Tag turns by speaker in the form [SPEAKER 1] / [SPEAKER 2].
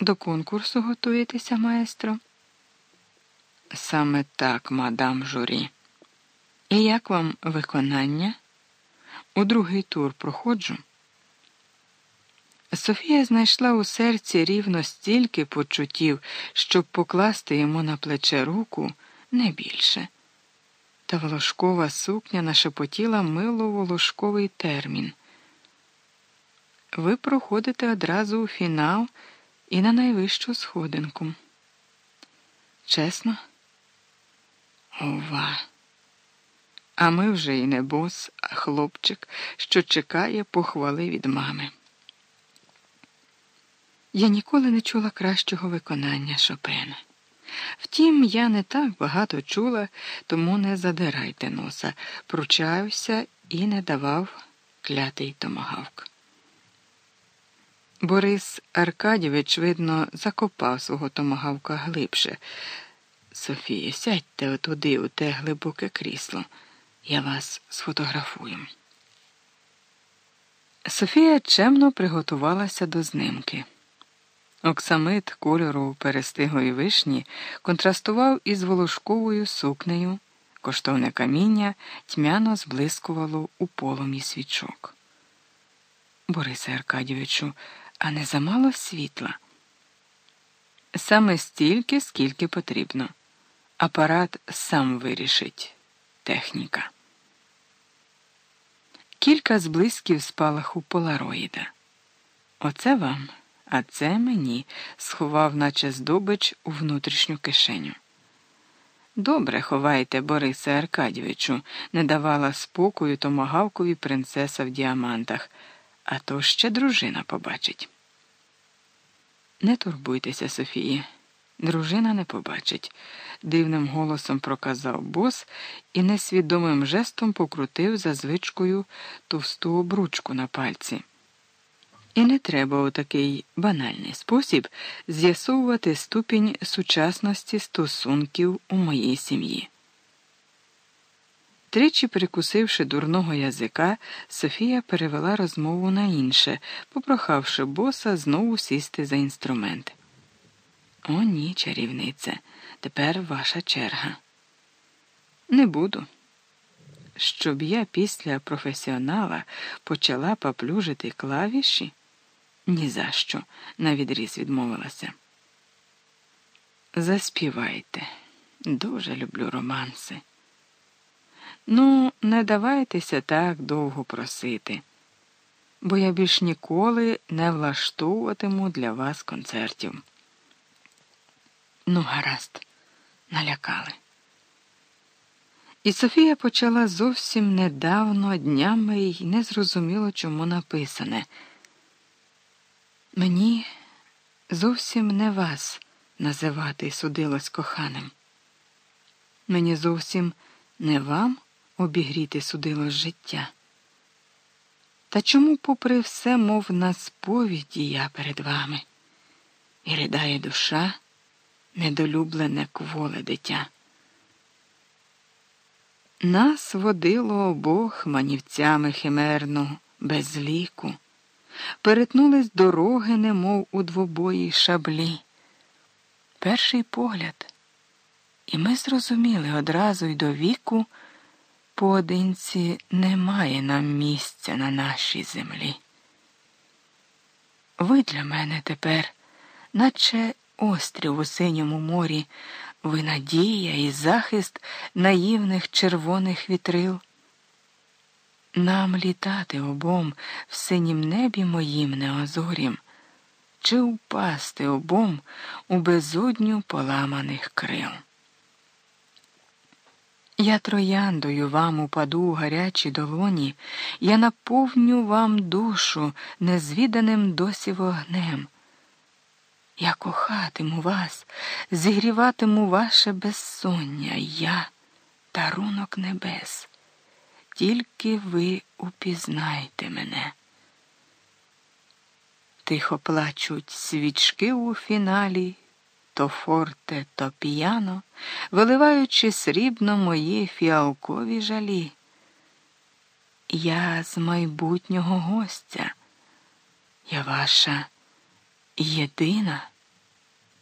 [SPEAKER 1] До конкурсу готуєтеся, маестро? Саме так, мадам журі. І як вам виконання? У другий тур проходжу. Софія знайшла у серці рівно стільки почуттів, щоб покласти йому на плече руку не більше. Та волошкова сукня нашепотіла мило волошковий термін. Ви проходите одразу у фінал і на найвищу сходинку. Чесно? Ова. А ми вже і не бос, а хлопчик, що чекає похвали від мами. Я ніколи не чула кращого виконання Шопена. Втім, я не так багато чула, тому не задирайте носа, пручаюся і не давав клятий томагавк. Борис Аркадійович, видно, закопав свого томагавка глибше. Софія, сядьте отуди, у те глибоке крісло. Я вас сфотографую. Софія чемно приготувалася до знимки. Оксамит кольору перестиглої вишні контрастував із волошковою сукнею, коштовне каміння тьмяно зблискувало у полумі свічок. Борисе Аркадійовичу, а не замало світла? Саме стільки, скільки потрібно. Апарат сам вирішить техніка. Кілька зблисків спалаху полароїда. Оце вам а це мені сховав, наче здобич у внутрішню кишеню. Добре ховайте, Борисе Аркадійовичу, не давала спокою томагавкові принцеса в діамантах, а то ще дружина побачить. Не турбуйтеся, Софії, дружина не побачить, дивним голосом проказав бос і несвідомим жестом покрутив за звичкою товсту обручку на пальці. І не треба у такий банальний спосіб з'ясовувати ступінь сучасності стосунків у моїй сім'ї. Тричі прикусивши дурного язика, Софія перевела розмову на інше, попрохавши боса знову сісти за інструмент. О, ні, чарівнице, тепер ваша черга. Не буду щоб я після професіонала почала поплюжити клавіші? Ні за що, навідріз відмовилася. Заспівайте, дуже люблю романси. Ну, не давайтеся так довго просити, бо я більш ніколи не влаштовуватиму для вас концертів. Ну, гаразд, налякали. І Софія почала зовсім недавно днями й не зрозуміло, чому написане. Мені зовсім не вас називати судилось коханим. Мені зовсім не вам обігріти судилось життя. Та чому, попри все, мов на сповіді я перед вами, і ридає душа, недолюблене кволе дитя? Нас водило обох манівцями химерно, без ліку, перетнулись дороги, немов у двобої шаблі. Перший погляд, і ми зрозуміли одразу й до віку, поодинці немає нам місця на нашій землі. Ви для мене тепер, наче острів у синьому морі, ви надія і захист наївних червоних вітрил. Нам літати обом в синім небі моїм неозорім, чи впасти обом у безодню поламаних крил. Я трояндою вам упаду у гарячі долоні, я наповню вам душу незвіданим досі вогнем. Я кохатиму вас, зігріватиму ваше безсоння, я дарунок небес. Тільки ви упізнайте мене. Тихо плачуть свічки у фіналі, то форте, то п'яно, виливаючи срібно мої фіалкові жалі. Я з майбутнього гостя, я ваша єдина.